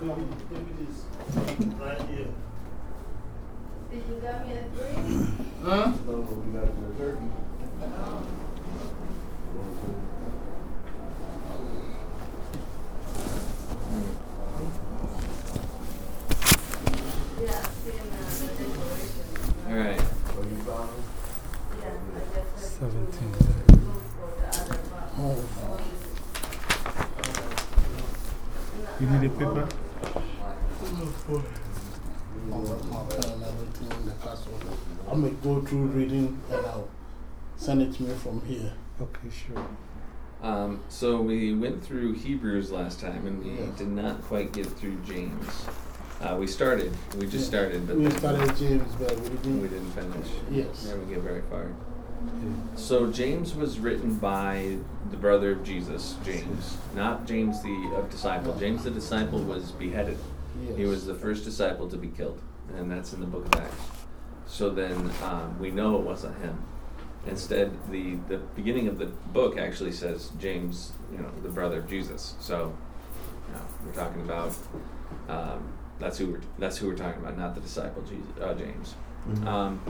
Come, give me this. Right here. Did you got me a drink? Huh? No, but we got the turkey. Yeah, seeing uh, the decoration. Oh, you found them? Yeah, I just had to 17. look for the other part. You need a paper? All of my pen and everything in the password. I'm going to go through reading and I'll send it to me from here. Okay, sure. Um, so we went through Hebrews last time and we Yes. did not quite get through James. Uh, we started, we just Yeah. started, but We started James, but we didn't. we didn't finish. Yes. Never get very far. So James was written by the brother of Jesus, James, not James the uh, disciple. James the disciple was beheaded. Yes. He was the first disciple to be killed, and that's in the book of Acts. So then um, we know it wasn't him. Instead, the, the beginning of the book actually says James, you know, the brother of Jesus. So, you know, we're talking about um, that's who we're that's who we're talking about, not the disciple Jesus, uh, James. Um,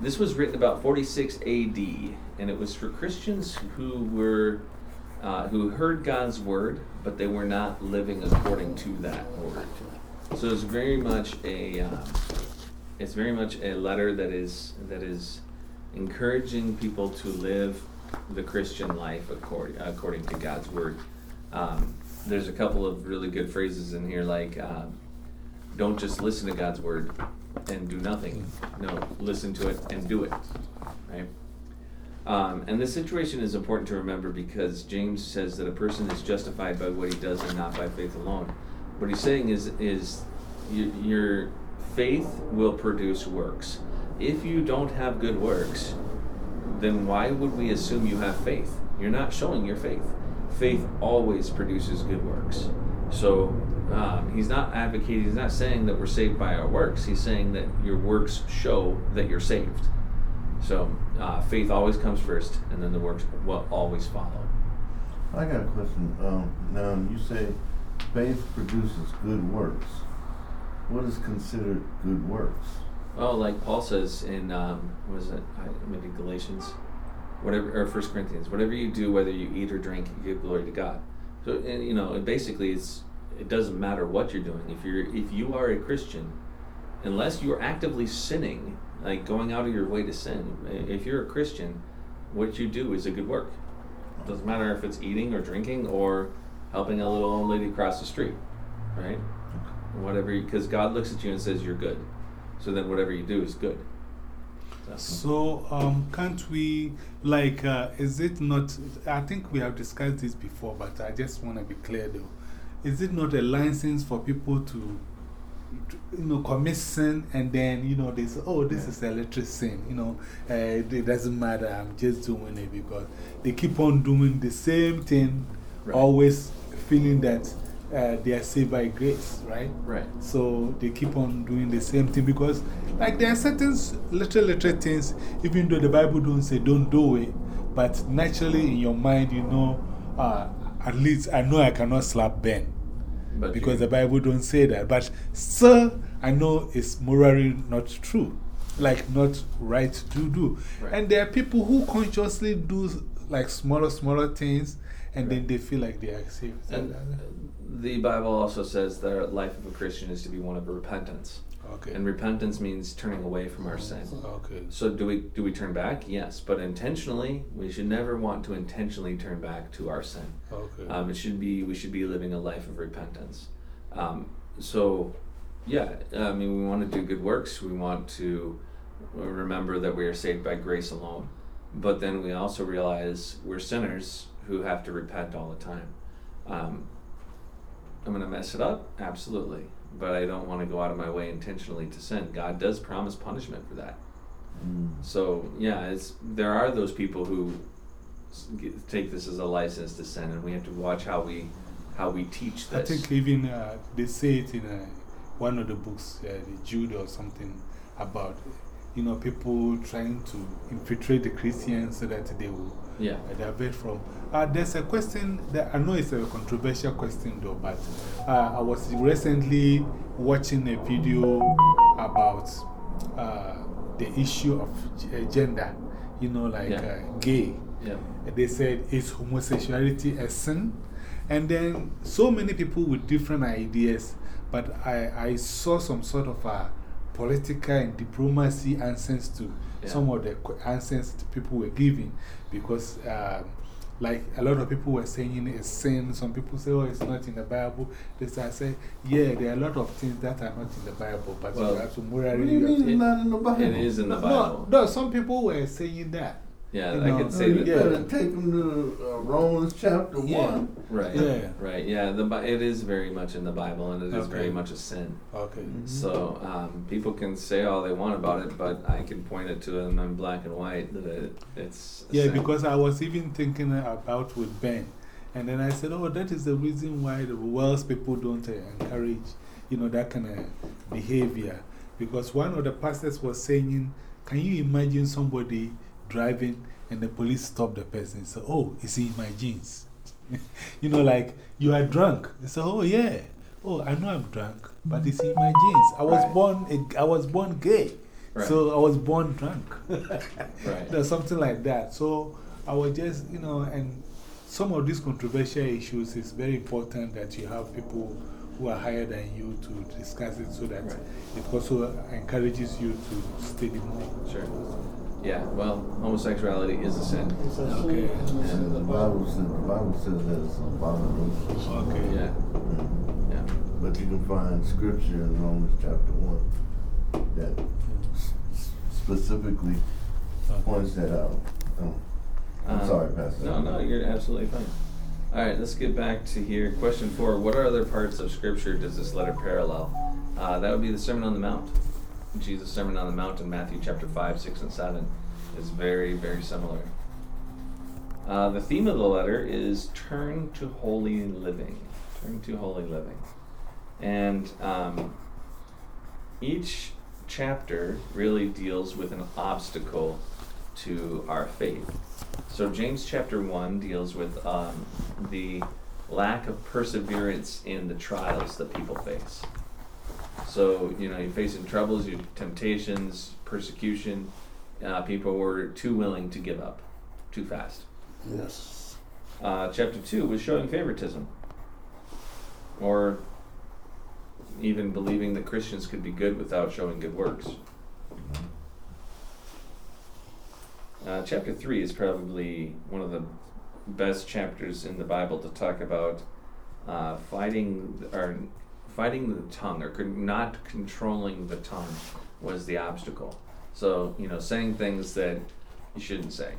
this was written about 46 A.D. and it was for Christians who were uh, who heard God's word, but they were not living according to that word. So it's very much a um, it's very much a letter that is that is encouraging people to live the Christian life according according to God's word. Um, there's a couple of really good phrases in here, like um, "Don't just listen to God's word and do nothing. No, listen to it and do it." Right. Um, and this situation is important to remember because James says that a person is justified by what he does and not by faith alone. What he's saying is, is you, your faith will produce works. If you don't have good works, then why would we assume you have faith? You're not showing your faith. Faith always produces good works. So um, he's not advocating, he's not saying that we're saved by our works. He's saying that your works show that you're saved. So uh, faith always comes first, and then the works will always follow. I got a question. Um, now, you say faith produces good works. What is considered good works? Oh, like Paul says in um, what is it? I, maybe Galatians, whatever or First Corinthians. Whatever you do, whether you eat or drink, you give glory to God. So and, you know, it basically, it's it doesn't matter what you're doing. If you're if you are a Christian, unless you're actively sinning, like going out of your way to sin, if you're a Christian, what you do is a good work. Doesn't matter if it's eating or drinking or helping a little old lady cross the street, right? Whatever, because God looks at you and says you're good. So then whatever you do is good. So, So, um, can't we, like, uh, is it not, I think we have discussed this before, but I just want to be clear though. Is it not a license for people to, to, you know, commit sin and then, you know, they say, oh, this is a little sin, you know, uh, it doesn't matter, I'm just doing it because they keep on doing the same thing, Right. always feeling that uh, they are saved by grace, right? right. So they keep on doing the same thing because, like, there are certain little, little things, even though the Bible don't say don't do it, but naturally in your mind, you know, uh, at least I know I cannot slap Ben But because you, the Bible don't say that. But still, I know it's morally not true, like, not right to do. Right. And there are people who consciously do like smaller, smaller things and then they feel like they are saved. and the Bible also says the life of a Christian is to be one of repentance. okay. And repentance means turning away from our sin. okay. So do we do we turn back? Yes, but intentionally, we should never want to intentionally turn back to our sin. Okay. Um, it should be we should be living a life of repentance. Um, so, yeah, I mean, we want to do good works. We want to remember that we are saved by grace alone, but then we also realize we're sinners who have to repent all the time. Um, I'm going to mess it up, absolutely, but I don't want to go out of my way intentionally to sin. God does promise punishment for that. So yeah, it's there are those people who get, take this as a license to sin, and we have to watch how we how we teach this. I think even uh, they say it in uh, one of the books, uh, the Jude or something, about you know, people trying to infiltrate the Christians so that they will Yeah. divert from. Uh, there's a question that I know it's a controversial question though, but uh, I was recently watching a video about uh, the issue of gender, you know, like Yeah. uh, gay. Yeah. They said, is homosexuality a sin? And then so many people with different ideas, but I, I saw some sort of a political and diplomacy answers to Yeah. some of the answers that people were giving because, um, like a lot of people were saying it's sin. Some people say, oh, it's not in the Bible. This I say, yeah, there are a lot of things that are not in the Bible, but Well, you have to What morally. do you mean have it's not in the Bible? It is in the Bible. No, no, some people were saying that. Yeah, You I know, could So say you that. yeah. better take them to uh, Romans chapter Yeah. 1. Right. Yeah. Right. Yeah. The, Bi- it is very much in the Bible and it is very much a sin. Okay. So um, people can say all they want about it, but I can point it to them in black and white that it, it's. a Yeah, sin. because I was even thinking about with Ben. And then I said, oh, that is the reason why the Welsh people don't uh, encourage, you know, that kind of behavior. Because one of the pastors was saying, can you imagine somebody driving and the police stop the person? So, oh, it's in my genes. you know, like, you are drunk. Say, oh, yeah. Oh, I know I'm drunk, but it's in my genes. I was, Right. born, a- I was born gay. Right. So I was born drunk. Right. There's something like that. So I was just, you know, and some of these controversial issues, it's very important that you have people who are higher than you to discuss it so that Right. it also encourages you to study more. Sure. Yeah. Well, homosexuality is a sin. It's a Okay. sin. And the Bible says, the Bible says that it's an abomination. Okay. Yeah. Mhm. Yeah. But you can find scripture in Romans chapter 1 that s- s- specifically points that out. Oh, I'm Um, sorry, Pastor. No, no, you're absolutely fine. All right, let's get back to here. Question four What other parts of Scripture does this letter parallel? Uh, that would be the Sermon on the Mount. Jesus' Sermon on the Mount in Matthew chapter 5, 6, and 7 is very, very similar. Uh, the theme of the letter is turn to holy living. Turn to holy living. And um, each chapter really deals with an obstacle to our faith. So, James chapter 1 deals with um, the lack of perseverance in the trials that people face. So, you know, you're facing troubles, your temptations, persecution. Uh, people were too willing to give up too fast. Yes. Uh, chapter 2 was showing favoritism. Or even believing that Christians could be good without showing good works. Uh, chapter 3 is probably one of the best chapters in the Bible to talk about uh, fighting or fighting the tongue or con- not controlling the tongue was the obstacle. So, you know, saying things that you shouldn't say,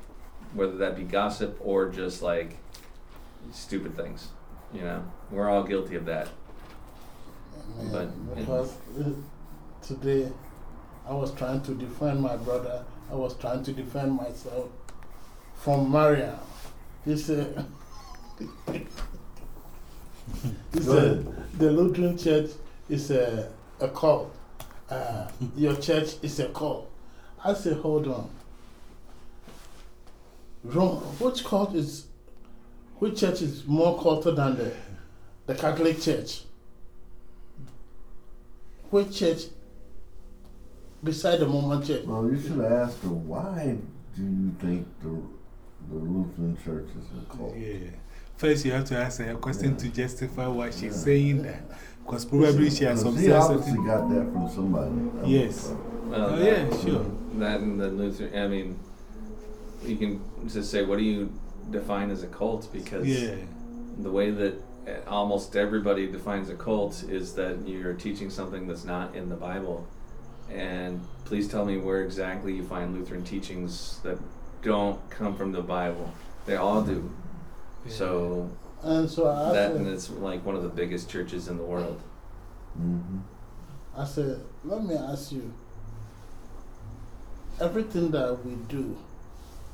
whether that be gossip or just like stupid things. You know, we're all guilty of that. Amen. But- because uh, today I was trying to defend my brother, I was trying to defend myself from Maria. He said, he said the Lutheran church is a, a cult. Uh, your church is a cult. I said, hold on. Wrong. Which cult is, which church is more culted than the, the Catholic Church? Which church beside the Mormon church? Well, you should ask her, why do you think the, the Lutheran church is a cult? Yeah. First, you have to ask her a question to justify why she's Yeah. saying that. Because probably she has some She obviously got that from somebody. Yes. Well, Oh, that- yeah, sure. That and the Luther, I mean, you can just say, what do you define as a cult? Because Yeah. the way that uh, almost everybody defines a cult is that you're teaching something that's not in the Bible. And please tell me where exactly you find Lutheran teachings that don't come from the Bible. They all do. So And so I that said, and it's like one of the biggest churches in the world. Mm-hmm. I said, let me ask you. Everything that we do,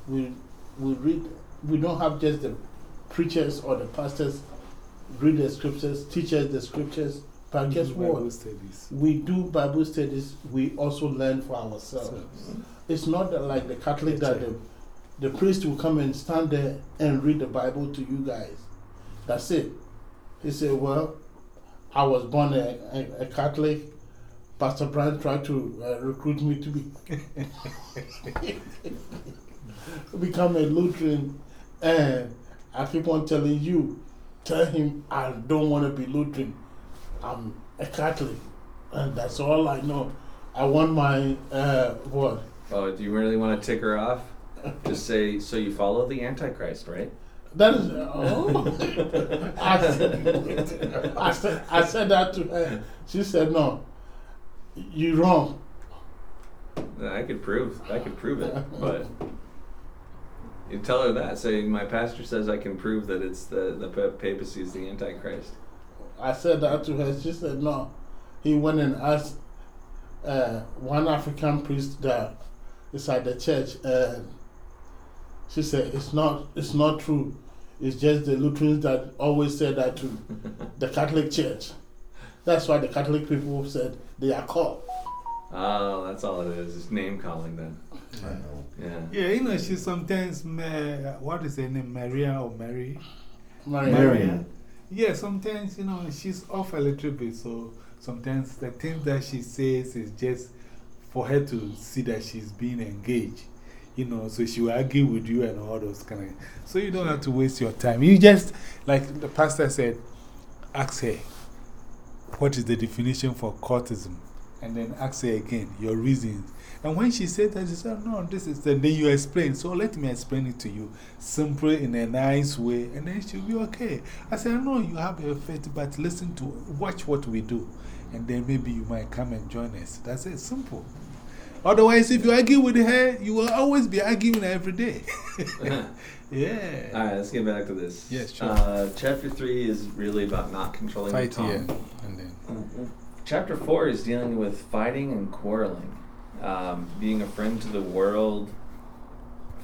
we we read. We don't have just the preachers or the pastors read the scriptures, teach us the scriptures. But guess what? Studies. We do Bible studies, we also learn for ourselves. So, It's not that like the Catholic that the, the priest will come and stand there and read the Bible to you guys. That's it. He said, Well, I was born a, a, a Catholic. Pastor Brian tried to uh, recruit me to be become a Lutheran, and I keep on telling you, tell him I don't want to be Lutheran. I'm a Catholic, and that's all I know. I want my uh, what? Oh, do you really want to tick her off? Just say, so you follow the Antichrist, right? That is. Oh. I, said, I, said, I said that to her. She said, No, you're wrong. I could prove, I could prove it, but you tell her that. Say, my pastor says I can prove that it's the the papacy is the Antichrist. I said that to her. She said, No. He went and asked uh, one African priest that is at the church, and she said, It's not, it's not true. It's just the Lutherans that always say that to the Catholic Church. That's why the Catholic people said they are called. Oh, that's all it is. It's name calling then. I know. Yeah. yeah, you know, she sometimes, ma- what is her name? Maria or Mary? Maria. Marian. Yeah, sometimes, you know, she's off a little bit. So sometimes the things that she says is just for her to see that she's being engaged. You know, so she will argue with you and all those kind of. So you don't have to waste your time. You just, like the pastor said, ask her, what is the definition for courtism? And then ask her again, your reasons. And when she said that, she said, no, this is, and then you explain. So let me explain it to you, simply in a nice way, and then she'll be okay. I said, No, you have a faith, but listen to, watch what we do. And then maybe you might come and join us. That's it, simple. Otherwise, if you argue with her, you will always be arguing every day. yeah. All right, let's get back to this. Yes, sure. Uh, chapter three is really about not controlling Fight the tongue. here. And then. Chapter four is dealing with fighting and quarreling, um, being a friend to the world,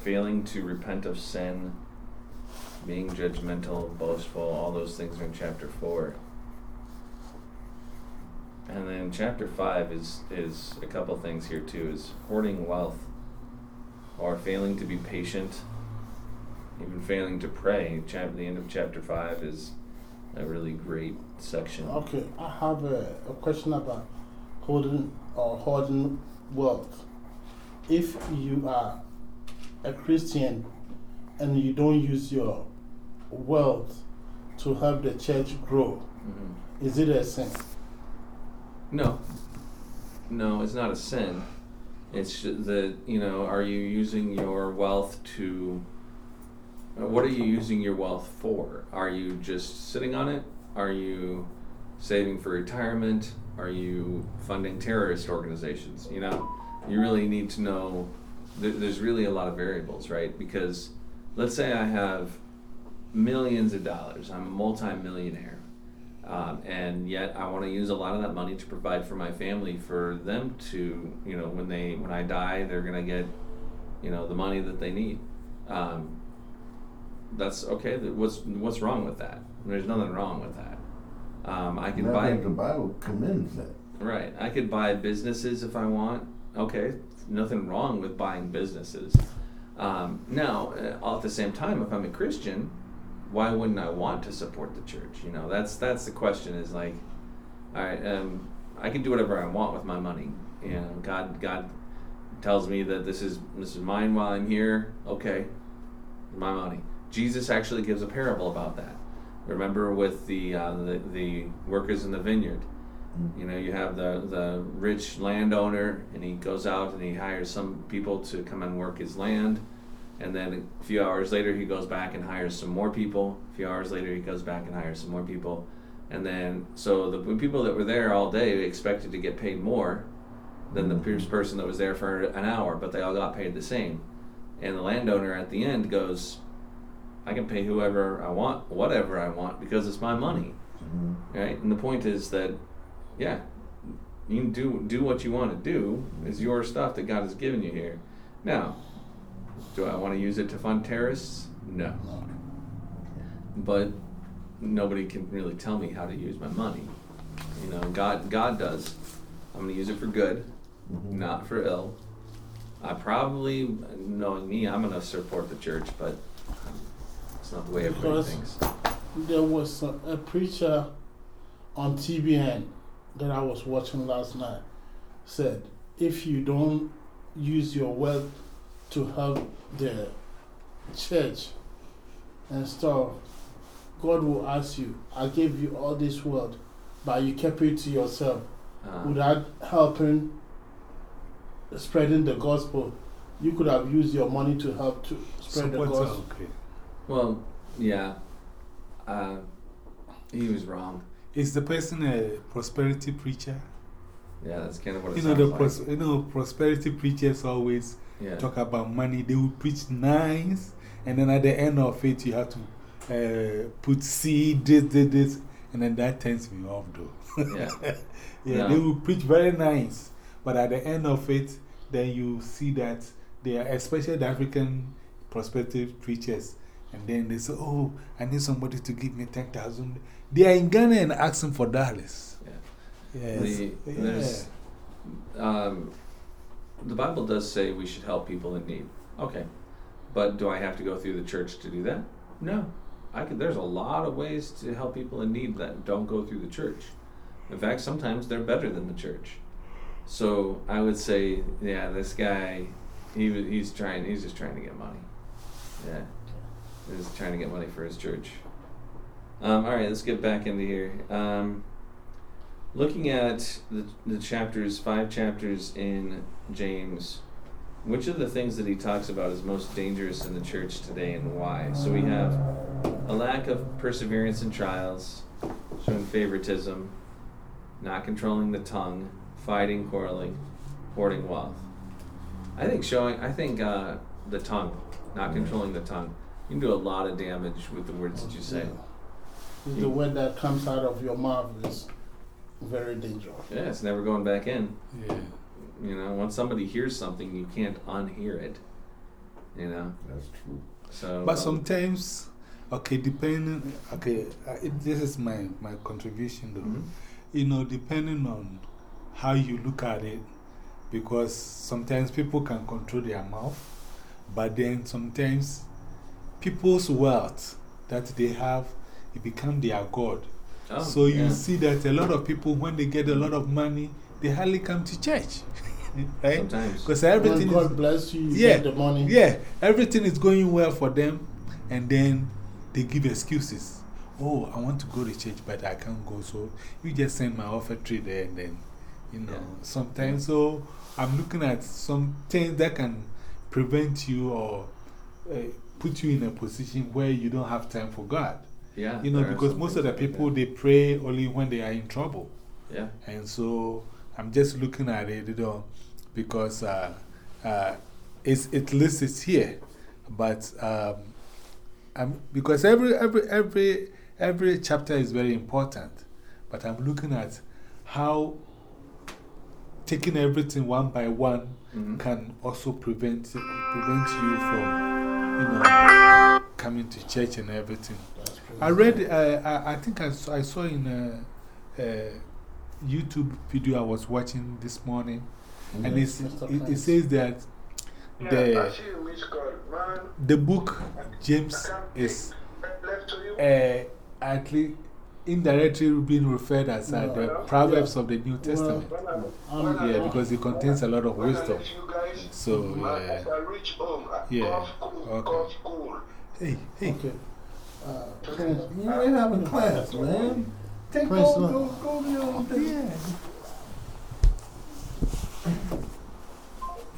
failing to repent of sin, being judgmental, boastful. All those things are in chapter four. And then chapter five is is a couple things here too. Is hoarding wealth, or failing to be patient, even failing to pray. Chap- the end of chapter five is a really great section. Okay, I have a, a question about holding or holding wealth. If you are a Christian and you don't use your wealth to help the church grow, Mhm. is it a sin? No. No, it's not a sin. It's the, you know, are you using your wealth to. uh, What are you using your wealth for? Are you just sitting on it? Are you saving for retirement? Are you funding terrorist organizations? You know, you really need to know. There, there's really a lot of variables, right? Because let's say I have millions of dollars, I'm a multimillionaire. Um, and yet I want to use a lot of that money to provide for my family, for them to, you know, when they when I die, they're gonna get, you know, the money that they need. Um, that's okay. What's what's wrong with that? There's nothing wrong with that. Um, I can buy the Bible commends that. right. I could buy businesses if I want. Okay, nothing wrong with buying businesses. Um, now, uh, all at the same time, if I'm a Christian, why wouldn't I want to support the church? You know, that's that's the question. Is like, all right, um, I can do whatever I want with my money. You know, God God tells me that this is this is mine while I'm here. Okay, my money. Jesus actually gives a parable about that. Remember with the uh, the, the workers in the vineyard. You know, you have the, the rich landowner, and he goes out and he hires some people to come and work his land. And then a few hours later, he goes back and hires some more people. A few hours later, he goes back and hires some more people. And then, so the people that were there all day expected to get paid more than the previous person that was there for an hour, but they all got paid the same. And the landowner at the end goes, I can pay whoever I want, whatever I want, because it's my money Mhm. right? And the point is that, yeah, you can do do what you want to do. It's your stuff that God has given you here. Now, do I want to use it to fund terrorists? No. But nobody can really tell me how to use my money. You know, God, God does. I'm going to use it for good, Mhm. not for ill. I probably, knowing me, I'm going to support the church, but it's not the way everybody Because- thinks. There was a, a preacher on TBN that I was watching last night said, if you don't use your wealth to help the church and stuff, God will ask you, I gave you all this wealth, but you kept it to yourself Uh, without helping spreading the gospel. You could have used your money to help to spread the Support, gospel. okay. Well, yeah. Uh, he was wrong. Is the person a prosperity preacher? Yeah, that's kind of what it You know, the like. you know, prosperity preachers always yeah. talk about money. They will preach nice, and then at the end of it, you have to uh, put seed, this, this, this, and then that turns me off, though. yeah. yeah, No. they will preach very nice, but at the end of it, then you see that they are, especially the African prosperity preachers, and then they say, Oh, I need somebody to give me 10,000. They are in Ghana and asking for dollars. Yeah. Yes. The, there's, um, the Bible does say we should help people in need. Okay. But do I have to go through the church to do that? No. I could, there's a lot of ways to help people in need that don't go through the church. In fact, sometimes they're better than the church. So I would say, yeah, this guy, he he's trying, he's just trying to get money. Yeah. He's trying to get money for his church. Um, all right, let's get back into here. Um, looking at the, the chapters, five chapters in James, which of the things that he talks about is most dangerous in the church today and why? So we have a lack of perseverance in trials, showing favoritism, not controlling the tongue, fighting, quarreling, hoarding wealth. I think showing, I think uh, the tongue, not controlling the tongue, you can do a lot of damage with the words that you say. Yeah. The word that comes out of your mouth is very dangerous. Yeah, it's never going back in. Yeah. You know, once somebody hears something, you can't unhear it. You know, That's true. so. But um, sometimes, okay, depending, okay, uh, it, this is my, my contribution though. mhm. You know, depending on how you look at it, because sometimes people can control their mouth, but then sometimes people's wealth that they have, it become their God. Oh, so you yeah. see that a lot of people, when they get a lot of money, they hardly come to church. right? Sometimes. Because everything when is. God bless you, you Yeah, get the money. Yeah, everything is going well for them, and then they give excuses. Oh, I want to go to church, but I can't go, so you just send my offertory there, and then, you know, Yeah. sometimes. So I'm looking at some things that can prevent you or uh, put you in a position where you don't have time for God. Yeah. You know, because most of the people they pray only when they are in trouble. Yeah. And so I'm just looking at it, you know, because uh, uh, it's, it lists it here. But um, I'm, because every, every, every, every chapter is very important. But I'm looking at how taking everything one by one Mhm. can also prevent, prevent you from, you know, coming to church and everything. I read, uh, I, I think I saw, I saw in a, a YouTube video I was watching this morning, and it's, it, it says that the, see you miss call, man. the book James I can't is take left to uh, actually indirectly being referred as uh, the No. Proverbs of the New Testament. When I'm, Um, when Yeah, because it contains a lot of wisdom. leave you guys, So, man, yeah. as I reach home, I Yeah, okay. Hey, hey. Okay. Uh, You ain't having class, man. Take Prince, go, look. go, go to your own thing. Yeah.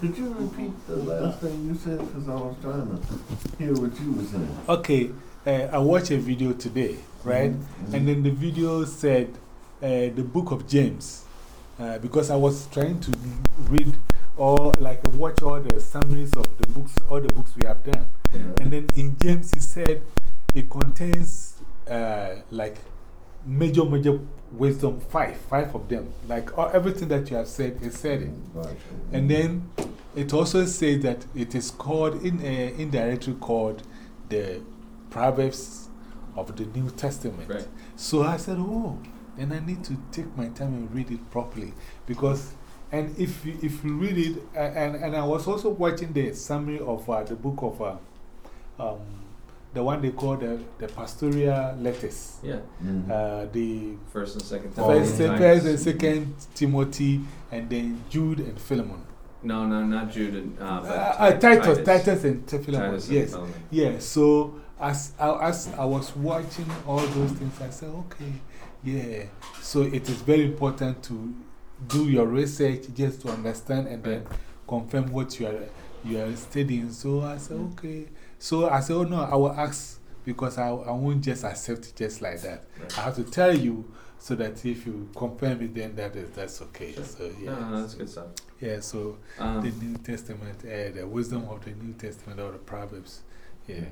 Could you repeat the last thing you said? Because I was trying to hear what you were saying. Okay, uh, I watched a video today, right? Mhm. And then the video said uh, the book of James. Uh, because I was trying to read or like watch all the summaries of the books, all the books we have done. And then in James, he said it contains uh, like major, major wisdom, five, five of them. Like all, everything that you have said, it said it. Right. And then it also says that it is called, in, uh, indirectly called the Proverbs of the New Testament. Right. So I said, oh, then I need to take my time and read it properly. Because, and if you, if you read it, and, and I was also watching the summary of uh, the book of uh, um, the one they call the, the pastoral letters. Yeah. Mhm. Uh, the First and second Paul first, first and second Timothy, and then Jude and Philemon. No, no, not Jude and uh, but Uh, uh, Titus, Titus. Titus and Philemon, Titus and yes. Philemon. Yeah, so as I, as I was watching all those things, I said, okay, yeah. So it is very important to do your research just to understand and then confirm what you are, you are studying. So I said, okay. So I said, oh no, I will ask because I, I won't just accept it just like that. Right. I have to tell you so that if you confirm it, then that is, that's okay. Sure. So, yeah. No, no, that's good stuff. Yeah, so the Um, New Testament, uh, the wisdom of the New Testament or the Proverbs. Yeah.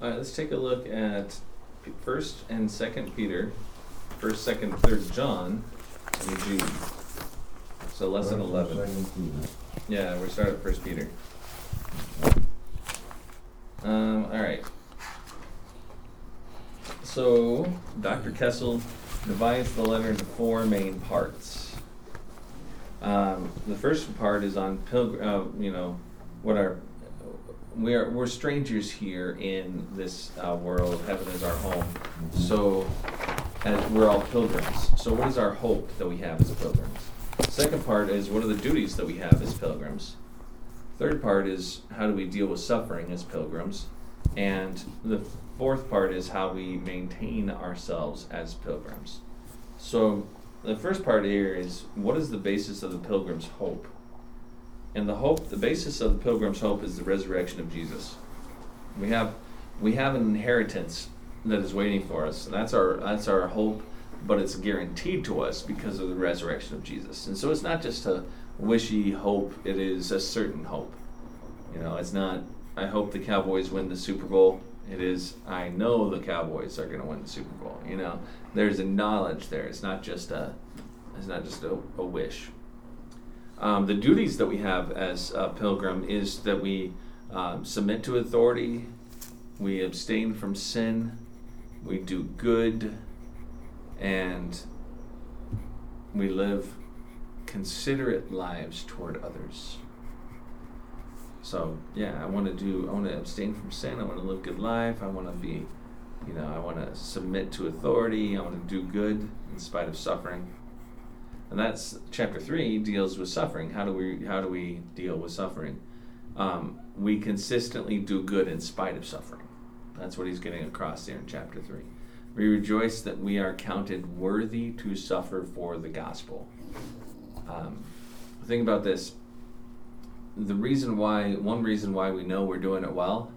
All right, let's take a look at P- First and Second Peter, First, Second, Third John, and Jude. So lesson First and eleven. second Peter. Yeah, we start at First Peter. Um, all right. So Dr. Kessel divides the letter into four main parts. Um, the first part is on pilgr- uh, you know, what are we are we're strangers here in this uh, world. Heaven is our home. So, as we're all pilgrims. So, what is our hope that we have as pilgrims? Second part is what are the duties that we have as pilgrims? Third part is how do we deal with suffering as pilgrims? And the fourth part is how we maintain ourselves as pilgrims. So, the first part here is what is the basis of the pilgrim's hope? And the hope, the basis of the pilgrim's hope is the resurrection of Jesus. We have, we have an inheritance that is waiting for us. And that's our, that's our hope, but it's guaranteed to us because of the resurrection of Jesus. And so it's not just a wishy hope, it is a certain hope. You know, it's not, I hope the Cowboys win the Super Bowl. It is, I know the Cowboys are going to win the Super Bowl. You know, there's a knowledge there. It's not just a, it's not just a, a wish. Um, the duties that we have as a pilgrim is that we um, submit to authority, we abstain from sin, we do good, and we live considerate lives toward others. So yeah, I want to do. I want to abstain from sin. I want to live good life. I want to be, you know, I want to submit to authority. I want to do good in spite of suffering. And that's chapter three deals with suffering. How do we how do we deal with suffering? Um, we consistently do good in spite of suffering. That's what he's getting across there in chapter three. We rejoice that we are counted worthy to suffer for the gospel. Um, think about this. The reason why, one reason why we know we're doing it well,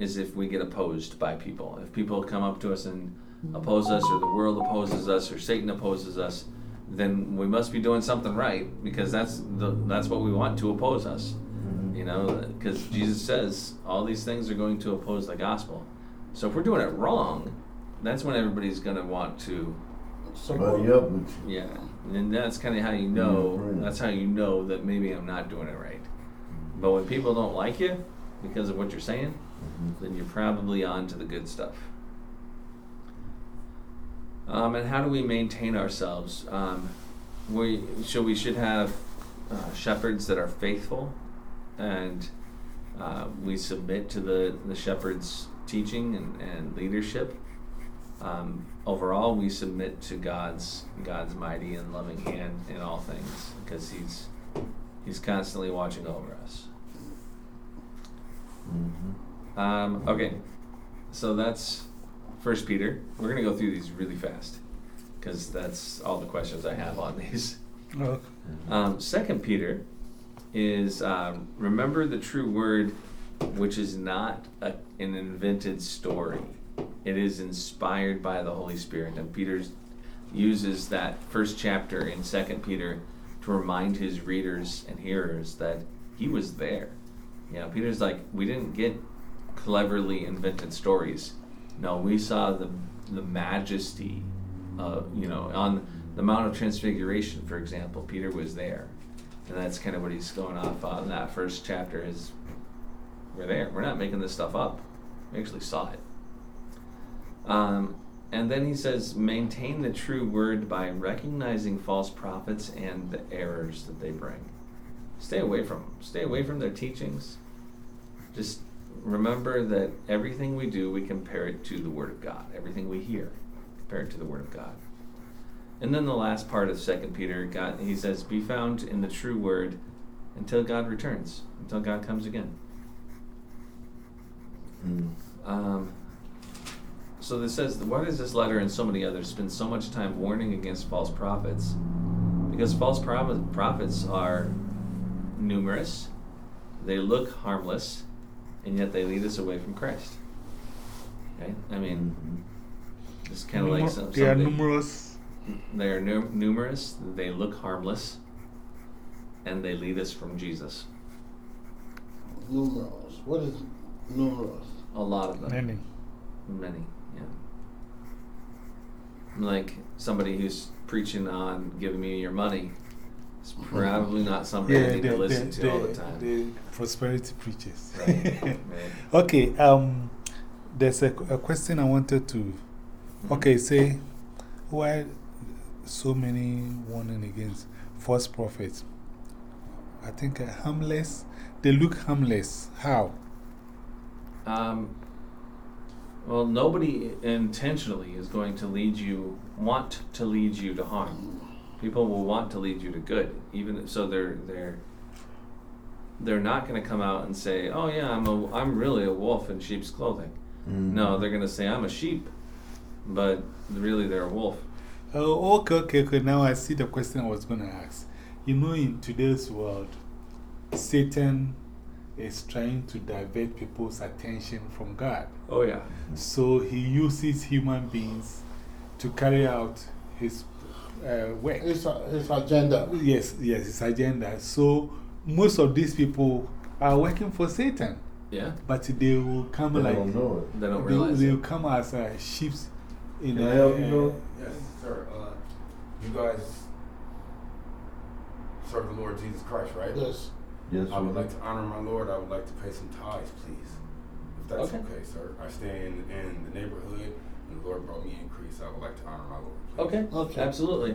is if we get opposed by people. If people come up to us and oppose us, or the world opposes us, or Satan opposes us, then we must be doing something right because that's the that's what we want to oppose us. You know, because Jesus says all these things are going to oppose the gospel. So if we're doing it wrong, that's when everybody's going to want to Buddy up with you. yeah, and that's kind of how you know. That's how you know that maybe I'm not doing it right. But when people don't like you because of what you're saying, Mhm. then you're probably on to the good stuff. Um, and how do we maintain ourselves? Um, we so we should have uh, shepherds that are faithful, and uh, we submit to the the shepherd's teaching and, and leadership. Um, overall, we submit to God's God's mighty and loving hand in all things because He's He's constantly watching over us. Mhm. Um, okay, so that's First Peter. We're gonna go through these really fast because that's all the questions I have on these. Okay. Um, Second Peter is um, remember the true word, which is not a, an invented story. It is inspired by the Holy Spirit, and Peter uses that first chapter in Second Peter to remind his readers and hearers that he was there. You know, Peter's like, we didn't get cleverly invented stories. No, we saw the the majesty, uh, you know, on the Mount of Transfiguration, for example. Peter was there, and that's kind of what he's going off on. That first chapter is, we're there. We're not making this stuff up. We actually saw it. Um, and then he says, maintain the true word by recognizing false prophets and the errors that they bring. Stay away from them. Stay away from their teachings. Just remember that everything we do, we compare it to the Word of God. Everything we hear, compare it to the Word of God. And then the last part of Second Peter, God, he says, "Be found in the true Word until God returns, until God comes again." Mm. Um, so this says, why does this letter and so many others spend so much time warning against false prophets? Because false prophets are numerous, they look harmless, and yet they lead us away from Christ. Okay, I mean, it's kind of like some, they are something- numerous. They are nu- numerous. They look harmless, and they lead us from Jesus. Numerous. What is numerous? A lot of them. Many. Many, yeah. Like somebody who's preaching on giving me your money is probably not I Yeah, need the, to listen to all the time. the prosperity preachers. Right, right. okay, um, there's a, a question I wanted to. Mm-hmm. Okay, say, why so many warning against false prophets? I think uh, harmless. They look harmless. How? Um, well, nobody intentionally is going to lead you, want to lead you to harm. People will want to lead you to good, even so. They're they're they're not going to come out and say, "Oh yeah, I'm a I'm really a wolf in sheep's clothing." Mm. No, they're going to say, "I'm a sheep," but really they're a wolf. Oh, okay, okay, okay. Now I see the question I was going to ask. You know, in today's world, Satan is trying to divert people's attention from God. Oh yeah. So he uses human beings to carry out his uh, work. His, his agenda. Yes, yes, his agenda. So most of these people are working for Satan, Yeah. but they will come They like don't know it. They don't they, realize they will come as uh, sheep in Can I a- help you, know? Yes, sir. Uh, you guys serve the Lord Jesus Christ, right? Yes. Yes, I would like to honor my Lord. I would like to pay some tithes, please. If that's Okay. okay, sir. I stay in, in the neighborhood, and the Lord brought me increase. I would like to honor my Lord. Okay. Okay. Absolutely.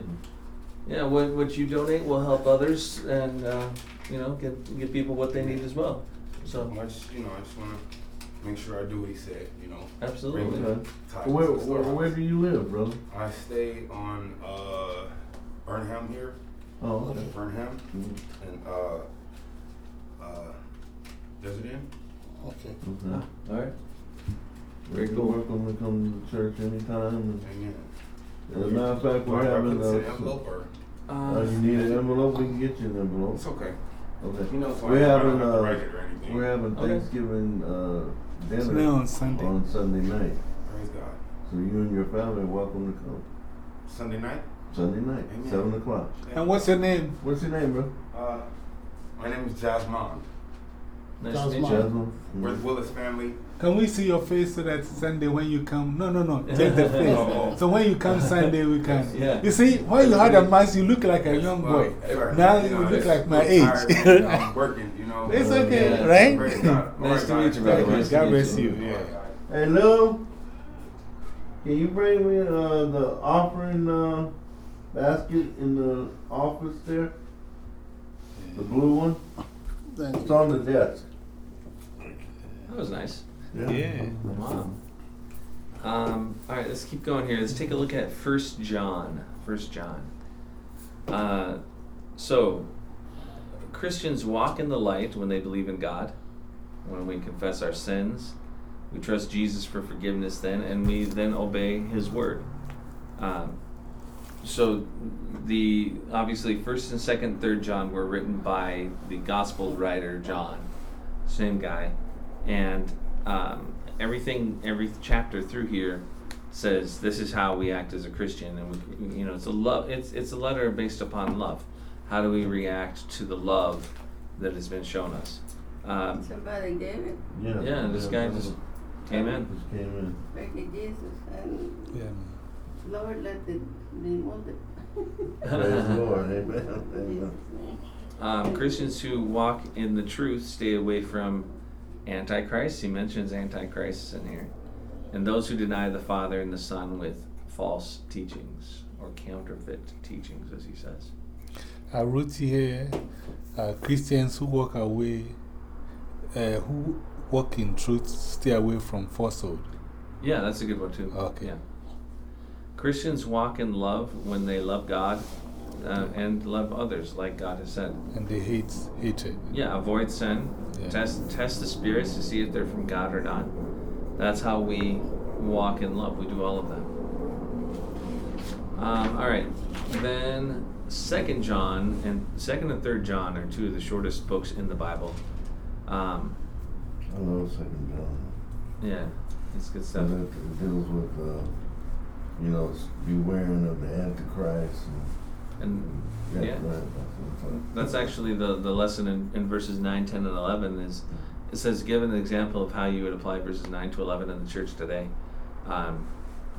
Yeah. What what you donate will help others, and uh, you know, get, give people what they need as well. So I just, you know, I just want to make sure I do what He said. You know. absolutely. Okay. Tithes Where, to the where, where do you live, brother? I stay on uh, Burnham here, Oh, okay. Burnham, Mm. and uh, uh, Desert Inn. Okay. Okay. Ah, all right. Very You're cool. welcome to come to church anytime. And, Amen. as a matter of fact, we're I gotta having put this in a. an envelope or? Uh, you need an envelope? We can get you an envelope. It's okay. Okay. You know, so We're I, I having, don't have to uh, write it or anything. We're having Okay. Thanksgiving uh, dinner Today on Sunday. on Sunday night. Praise God. So you and your family are welcome to come. Sunday night. Sunday night, Amen. 7 o'clock. And what's your name? What's your name, bro? Uh, my name is Jasmine. Nice Sounds to meet fine. you. Jasmine? We're the. Willis family. Can we see your face so that Sunday when you come? No, no, no, just the face. Oh, oh. So when you come Sunday, we can. Yeah. You see, when you had a mask, you look like a young boy. Well, sure. Now You you look like my I'm age. tired, you know, I'm working, you know. It's okay, yeah. right? Praise Nice to meet you, guys. brother. Nice God meet bless you. you. Yeah. right, guys. Hey, Lou, can you bring me uh, the offering uh, basket in the office there? The blue one? Thank It's you. on the desk. That was nice. Yeah. Wow. Um, all right, let's keep going here. Let's take a look at First John. First John. Uh, so, Christians walk in the light when they believe in God, when we confess our sins, we trust Jesus for forgiveness. Then, and we then obey His word. Um, so, the obviously First and Second, Third John were written by the Gospel writer John, same guy, and um, everything, every chapter through here says this is how we act as a Christian, and we, you know, it's a love. It's it's a letter based upon love. How do we react to the love that has been shown us? Um, Somebody gave it, Yeah. yeah, this guy just came in. Just came in. back to Jesus, and Yeah. Lord let it be molded. Praise the Lord. Amen. Jesus' Amen. Um, Christians who walk in the truth stay away from Antichrist. He mentions Antichrist in here. And those who deny the Father and the Son with false teachings or counterfeit teachings, as he says. I wrote here uh, Christians who walk away, uh, who walk in truth, stay away from falsehood. Yeah, that's a good one too. Okay. Yeah. Christians walk in love when they love God uh, and love others, like God has said. And they hate hatred. Yeah, avoid sin. Yeah. Test test the spirits to see if they're from God or not. That's how we walk in love. We do all of that. Um, all right, then Second John and Second and Third John are two of the shortest books in the Bible. Um, I love Second John. yeah, it's good stuff. that it deals with, uh, you know, bewaring of the Antichrist and. And Yeah, yeah. right, that's That's actually the, the lesson in, in verses 9, 10, and 11 is it says, give an example of how you would apply verses 9 to 11 in the church today. Um,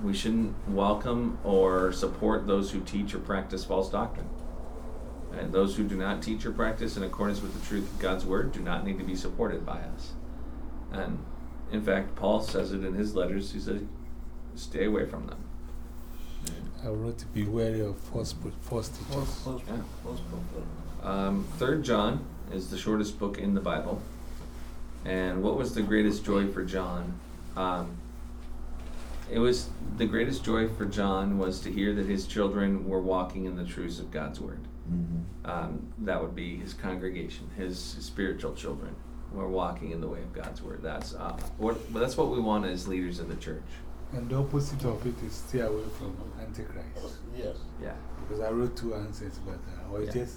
we shouldn't welcome or support those who teach or practice false doctrine. And those who do not teach or practice in accordance with the truth of God's word do not need to be supported by us. And in fact, Paul says it in his letters. He says, stay away from them. I wrote, to be wary of false, pro- false teachers. False- false- Yeah. false. Um, Third John is the shortest book in the Bible. And what was the greatest joy for John? Um, it was the greatest joy for John was to hear that his children were walking in the truths of God's word. Mhm. Um, that would be his congregation, his spiritual children were walking in the way of God's word. That's uh, what. That's what we want as leaders in the church. And the opposite of it is stay away from Antichrist. Yes. Yeah. Because I wrote two answers, but uh, I was Yeah. just,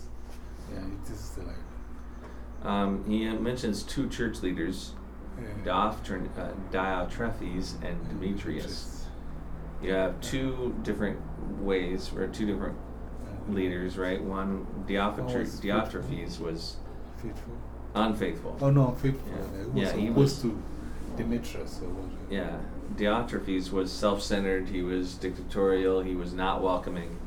yeah, it is like, Um, he mentions two church leaders, uh, Diotre- uh, Diotrephes and Demetrius. You have two different ways, or two different uh, leaders, right? One, Diotre- was Diotrephes was Faithful. unfaithful. Oh, no, faithful. Yeah. Uh, He was he opposed to Demetrius or. Yeah, Diotrephes was self-centered. He was dictatorial. He was not welcoming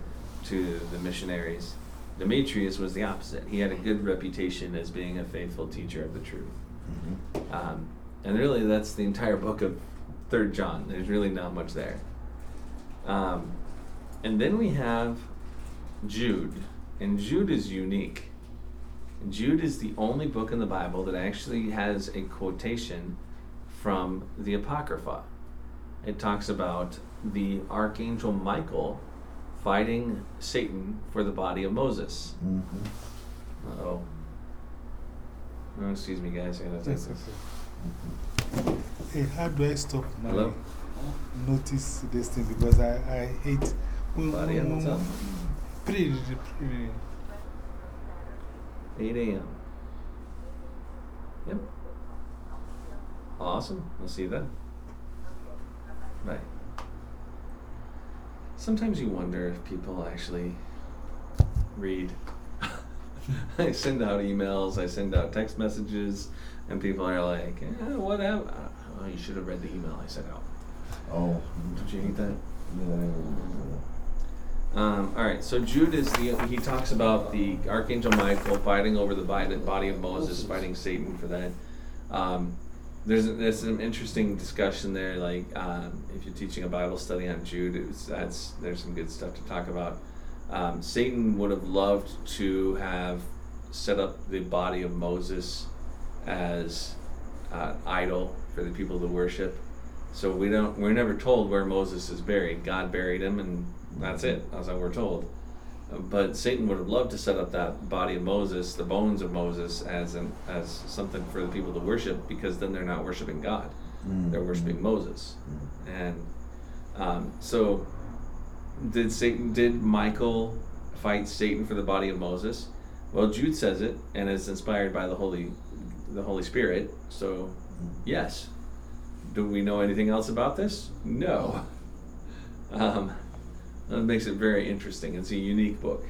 to the missionaries. Demetrius was the opposite. He had a good reputation as being a faithful teacher of the truth. Mhm. Um, and really, that's the entire book of Third John. There's really not much there. Um, and then we have Jude, and Jude is unique. Jude is the only book in the Bible that actually has a quotation from the Apocrypha. It talks about the archangel Michael fighting Satan for the body of Moses. Mhm. Uh oh. Excuse me, guys. I gotta take this. okay. Hey, how do I stop my Hello? notice this thing? Because I, I hate. Buddy, what's up? Pretty, pretty. 8 a.m. Yep. Awesome. I'll see you then. Sometimes you wonder if people actually read. I send out emails, I send out text messages, and people are like, eh, whatever. Oh, you should have read the email I sent out. Oh. Did you hate that? Yeah, Um, all right, so Jude is the he talks about the archangel Michael fighting over the body, body of Moses, fighting Satan for that. Um, there's there's some interesting discussion there. Like um, if you're teaching a Bible study on Jude, it's, that's there's some good stuff to talk about. Um, Satan would have loved to have set up the body of Moses as uh, idol for the people to worship. So we don't we're never told where Moses is buried. God buried him, and that's it. That's how we're told. But Satan would have loved to set up that body of Moses, the bones of Moses, as an as something for the people to worship, because then they're not worshiping God; Mm. they're worshiping Moses. And um, so, did Satan? Did Michael fight Satan for the body of Moses? Well, Jude says it, and it's inspired by the Holy, the Holy Spirit. So, yes. Do we know anything else about this? No. Um, that makes it very interesting. It's a unique book.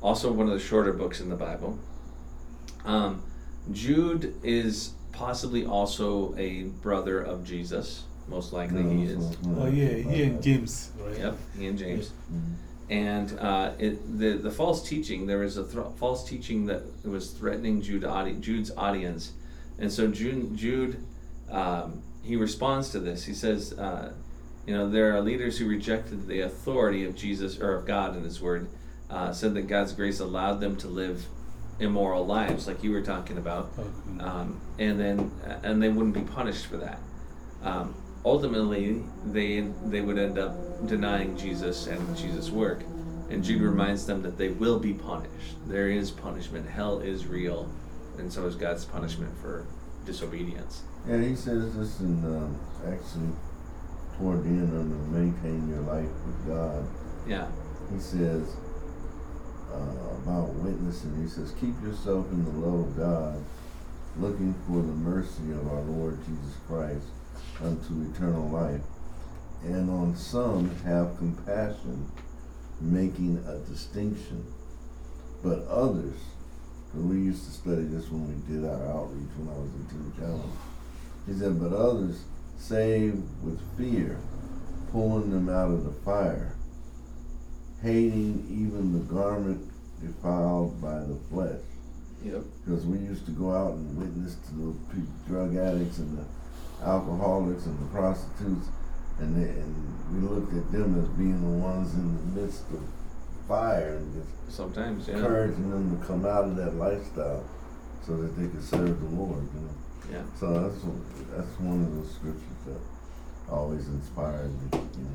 Also, one of the shorter books in the Bible. Um, Jude is possibly also a brother of Jesus. Most likely he is. Oh, yeah, he and James, right? Yep, he and James. Mhm. And uh, it, the the false teaching there was a thr false teaching that was threatening Jude audi- Jude's audience, and so Jude Jude um, he responds to this. He says, uh, You know, there are leaders who rejected the authority of Jesus or of God in His Word, uh, said that God's grace allowed them to live immoral lives, like you were talking about, um, and then and they wouldn't be punished for that. Um, ultimately, they they would end up denying Jesus and Jesus' work, and Jude reminds them that they will be punished. There is punishment. Hell is real, and so is God's punishment for disobedience. Yeah, he says this in um, actually toward the end of the maintain your life with God. Yeah. He says uh, about witnessing. He says keep yourself in the love of God, looking for the mercy of our Lord Jesus Christ unto eternal life, and on some have compassion, making a distinction, but others. 'cause we used to study this when we did our outreach when I was in Challenge. He said, but others save with fear, pulling them out of the fire, hating even the garment defiled by the flesh. Yep. Because we used to go out and witness to the drug addicts and the alcoholics and the prostitutes, and, they, and we looked at them as being the ones in the midst of fire and just Sometimes, yeah. encouraging them to come out of that lifestyle so that they could serve the Lord, you know. Yeah. So that's one- that's one of those scriptures that always inspired me. You know.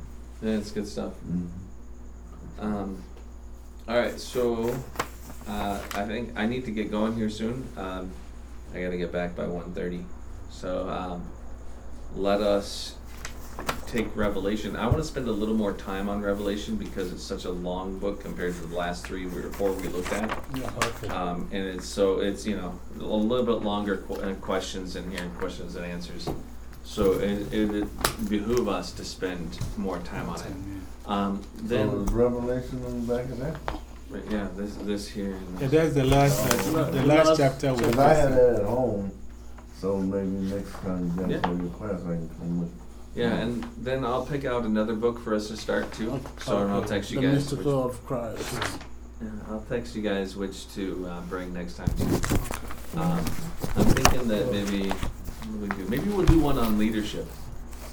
Yeah, it's good stuff. Mhm. Um, all right, so uh, I think I need to get going here soon. Um, I got to get back by 1.30. So um, let us take Revelation. I want to spend a little more time on Revelation because it's such a long book compared to the last three we- or four we looked at. Yeah, okay. Um, and it's so it's you know a little bit longer qu- uh, questions in here, questions and answers. So it, it would behoove us to spend more time on it. Um, then so Revelation on the back of that? Right, yeah, this this here. and Yeah, that's the last, uh, the last chapter we Because I had that at home, so maybe next time you Yeah. guys your class, I can come with. Yeah, and then I'll pick out another book for us to start too. So and I'll text you the guys. Which, mystical of Christ. yeah, I'll text you guys which to uh, bring next time too. Um, I'm thinking that maybe we do? Maybe we'll do one on leadership.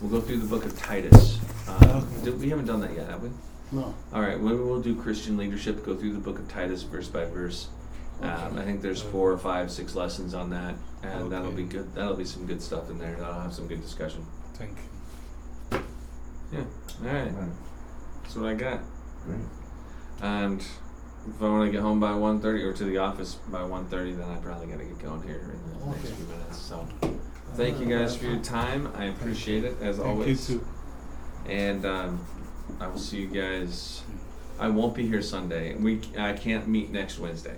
We'll go through the book of Titus. Uh, Okay. do- we haven't done that yet, have we? No. All right, maybe we'll do Christian leadership. Go through the book of Titus verse by verse. Um, I think there's four or five, six lessons on that, and that'll be good. That'll be some good stuff in there. That'll have some good discussion. Thank you. Yeah. All right. Right. That's what I got. Great. And if I want to get home by 1.30 or to the office by 1.30, then I probably got to get going here in the next Okay. few minutes. So thank you guys for your time. I appreciate it as Thank always. you too. And um, I will see you guys. I won't be here Sunday. We I can't meet next Wednesday.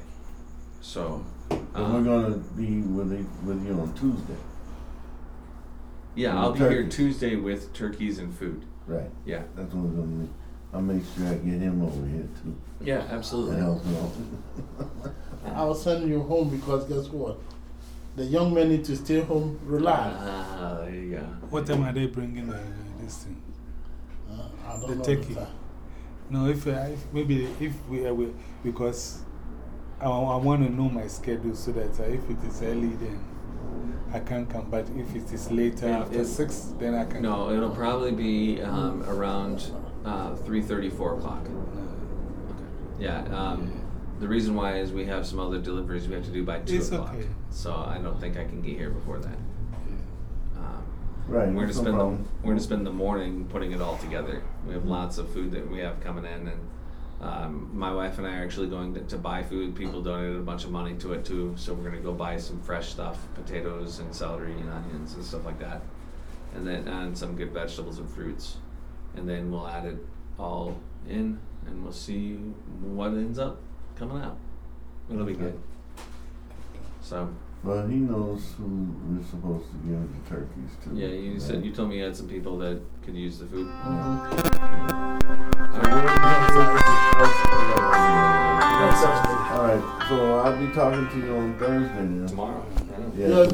So. But we're um, gonna be with you, with you on Tuesday, yeah, I'll be here turkeys. Tuesday with turkeys and food. Right? Yeah. That's what I'm gonna. I'll make sure I get him over here too. Yeah, To absolutely. help him out. I will send you home because guess what? The young men need to stay home, relax. Ah, there you go. What time are they bringing uh, this thing? Uh, I don't The know turkey. time. No, if, uh, if maybe if we, uh, we because I, I want to know my schedule so that uh, if it is early, then I can't come. But if it is later, It- after it- 6, then I can No, come. it'll probably be um, around uh, 3.30, 4 o'clock. No. Yeah, um, the reason why is we have some other deliveries we have to do by 2 It's o'clock. okay. So I don't think I can get here before that. Um, Right. we're gonna spend the, we're gonna spend the morning putting it all together. We have lots of food that we have coming in, and um, my wife and I are actually going to, to buy food. People donated a bunch of money to it too, so we're gonna go buy some fresh stuff, potatoes and celery and onions and stuff like that, and then and some good vegetables and fruits, and then we'll add it all in, and we'll see what ends up coming out. It'll be good. So But he knows who we're supposed to give the turkeys to. yeah, you said you told me you had some people that could use the food. All right, so I'll be talking to you on Thursday then. Tomorrow. Yeah. Yeah,